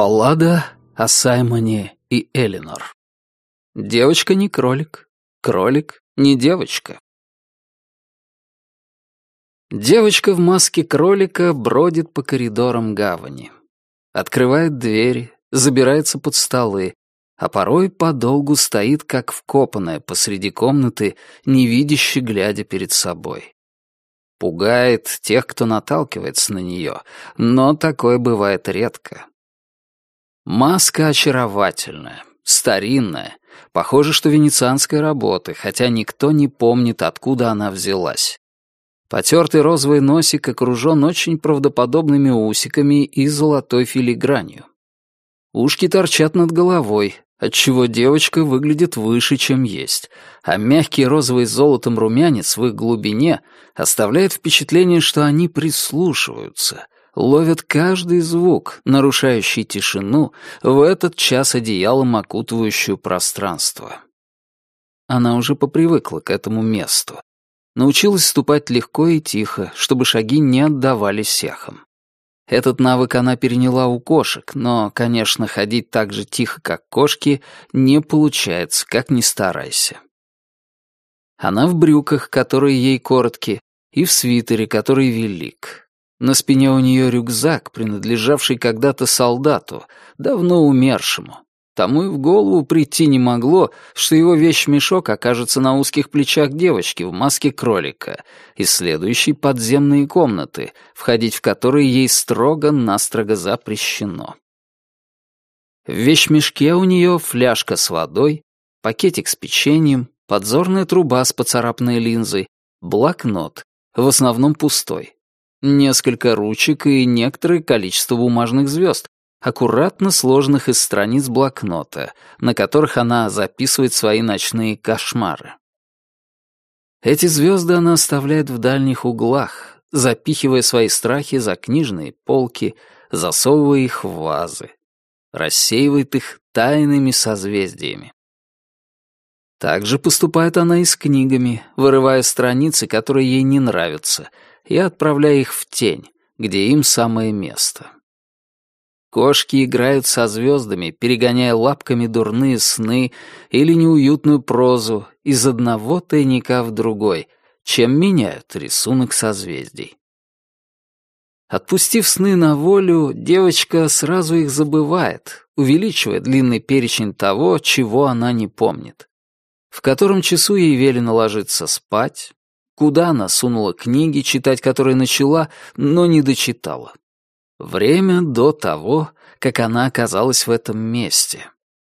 Баллада о Саймоне и Элинор. Девочка не кролик, кролик не девочка. Девочка в маске кролика бродит по коридорам гавани. Открывает двери, забирается под столы, а порой подолгу стоит, как вкопанная посреди комнаты, невидяще глядя перед собой. Пугает тех, кто наталкивается на нее, но такое бывает редко. Маска очаровательная, старинная, похоже, что венецианской работы, хотя никто не помнит, откуда она взялась. Потертый розовый носик окружен очень правдоподобными усиками и золотой филигранью. Ушки торчат над головой, отчего девочка выглядит выше, чем есть, а мягкий розовый золотом румянец в их глубине оставляет впечатление, что они прислушиваются — ловят каждый звук, нарушающий тишину, в этот час одеялом окутывающую пространство. Она уже попривыкла к этому месту. Научилась ступать легко и тихо, чтобы шаги не отдавались эхом. Этот навык она переняла у кошек, но, конечно, ходить так же тихо, как кошки, не получается, как ни старайся. Она в брюках, которые ей короткие, и в свитере, который велик. На спине у нее рюкзак, принадлежавший когда-то солдату, давно умершему. Тому и в голову прийти не могло, что его вещмешок окажется на узких плечах девочки в маске кролика, исследующей подземные комнаты, входить в которые ей строго-настрого запрещено. В вещмешке у нее фляжка с водой, пакетик с печеньем, подзорная труба с поцарапанной линзой, блокнот, в основном пустой, несколько ручек и некоторое количество бумажных звезд, аккуратно сложенных из страниц блокнота, на которых она записывает свои ночные кошмары. Эти звезды она оставляет в дальних углах, запихивая свои страхи за книжные полки, засовывая их в вазы, рассеивает их тайными созвездиями. Также поступает она и с книгами, вырывая страницы, которые ей не нравятся, и отправляя их в тень, где им самое место. Кошки играют со звездами, перегоняя лапками дурные сны или неуютную прозу из одного тайника в другой, чем меняют рисунок созвездий. Отпустив сны на волю, девочка сразу их забывает, увеличивая длинный перечень того, чего она не помнит в котором часу ей велено ложиться спать, куда она сунула книги, читать которые начала, но не дочитала. Время до того, как она оказалась в этом месте.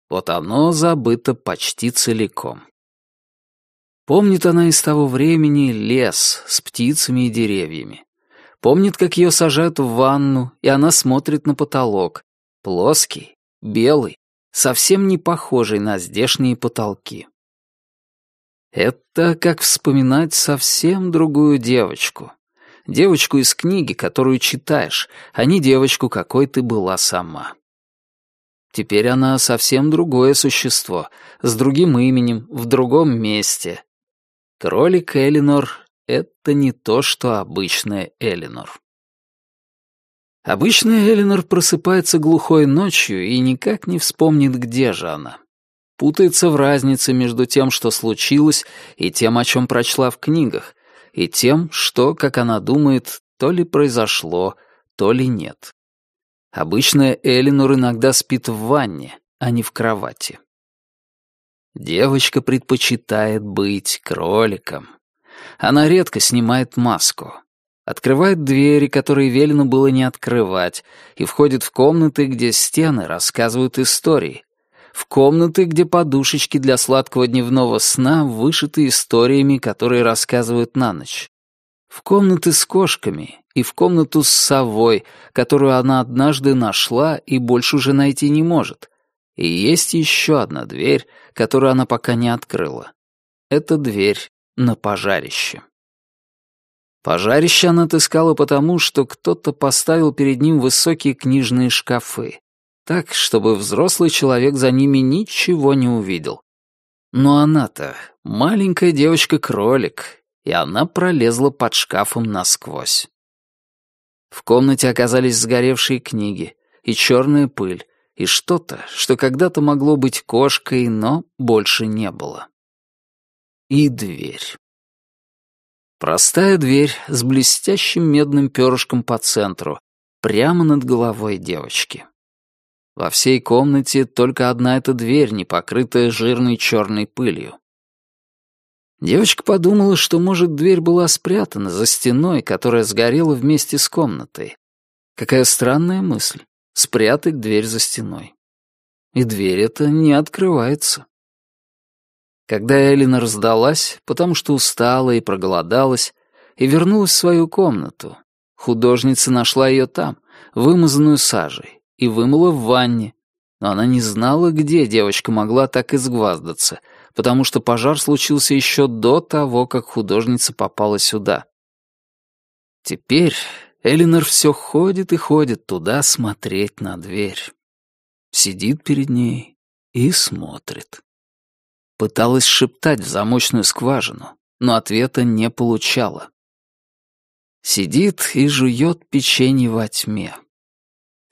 Вот оно забыто почти целиком. Помнит она из того времени лес с птицами и деревьями. Помнит, как ее сажают в ванну, и она смотрит на потолок. Плоский, белый, совсем не похожий на здешние потолки. Это как вспоминать совсем другую девочку. Девочку из книги, которую читаешь, а не девочку, какой ты была сама. Теперь она совсем другое существо, с другим именем, в другом месте. Кролик Элинор — это не то, что обычная Элинор. Обычная Элинор просыпается глухой ночью и никак не вспомнит, где же она путается в разнице между тем, что случилось, и тем, о чем прочла в книгах, и тем, что, как она думает, то ли произошло, то ли нет. Обычно Элинор иногда спит в ванне, а не в кровати. Девочка предпочитает быть кроликом. Она редко снимает маску. Открывает двери, которые велено было не открывать, и входит в комнаты, где стены рассказывают истории, в комнаты, где подушечки для сладкого дневного сна вышиты историями, которые рассказывают на ночь. В комнаты с кошками и в комнату с совой, которую она однажды нашла и больше уже найти не может. И есть еще одна дверь, которую она пока не открыла. Это дверь на пожарище. Пожарище она отыскала потому, что кто-то поставил перед ним высокие книжные шкафы, так, чтобы взрослый человек за ними ничего не увидел. Но она-то маленькая девочка-кролик, и она пролезла под шкафом насквозь. В комнате оказались сгоревшие книги и черная пыль, и что-то, что когда-то могло быть кошкой, но больше не было. И дверь. Простая дверь с блестящим медным перышком по центру, прямо над головой девочки. Во всей комнате только одна эта дверь, не покрытая жирной черной пылью. Девочка подумала, что, может, дверь была спрятана за стеной, которая сгорела вместе с комнатой. Какая странная мысль — спрятать дверь за стеной. И дверь эта не открывается. Когда Элина сдалась, потому что устала и проголодалась, и вернулась в свою комнату, художница нашла ее там, вымазанную сажей, и вымыла в ванне, но она не знала, где девочка могла так изгваздаться, потому что пожар случился еще до того, как художница попала сюда. Теперь Элинор все ходит и ходит туда смотреть на дверь. Сидит перед ней и смотрит. Пыталась шептать в замочную скважину, но ответа не получала. Сидит и жует печенье во тьме.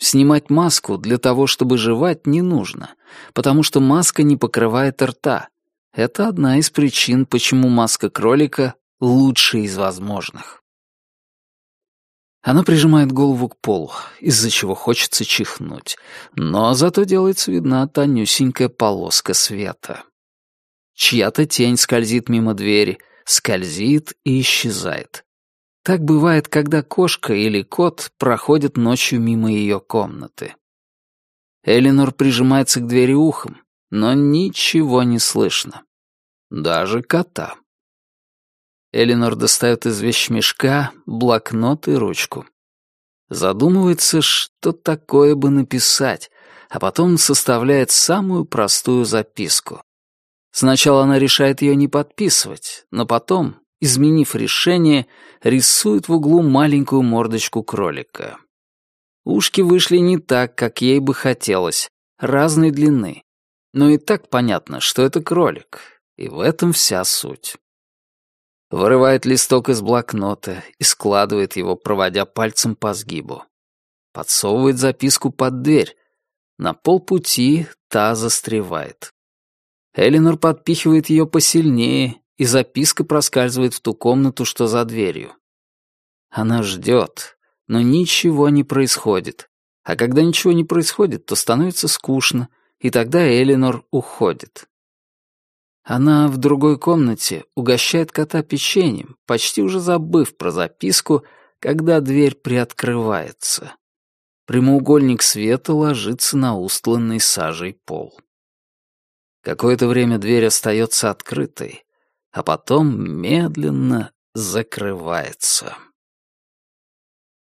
Снимать маску для того, чтобы жевать, не нужно, потому что маска не покрывает рта. Это одна из причин, почему маска кролика лучшая из возможных. Она прижимает голову к полу, из-за чего хочется чихнуть, но зато делается видна тонюсенькая полоска света. Чья-то тень скользит мимо двери, скользит и исчезает. Так бывает, когда кошка или кот проходят ночью мимо ее комнаты. Элинор прижимается к двери ухом, но ничего не слышно. Даже кота. Элинор достает из вещмешка блокнот и ручку. Задумывается, что такое бы написать, а потом составляет самую простую записку. Сначала она решает ее не подписывать, но потом, изменив решение, рисует в углу маленькую мордочку кролика. Ушки вышли не так, как ей бы хотелось, разной длины. Но и так понятно, что это кролик, и в этом вся суть. Вырывает листок из блокнота и складывает его, проводя пальцем по сгибу. Подсовывает записку под дверь. На полпути та застревает. Элинор подпихивает ее посильнее, и записка проскальзывает в ту комнату, что за дверью. Она ждет, но ничего не происходит. А когда ничего не происходит, то становится скучно, и тогда Элинор уходит. Она в другой комнате угощает кота печеньем, почти уже забыв про записку, когда дверь приоткрывается. Прямоугольник света ложится на устланный сажей пол. Какое-то время дверь остается открытой, а потом медленно закрывается.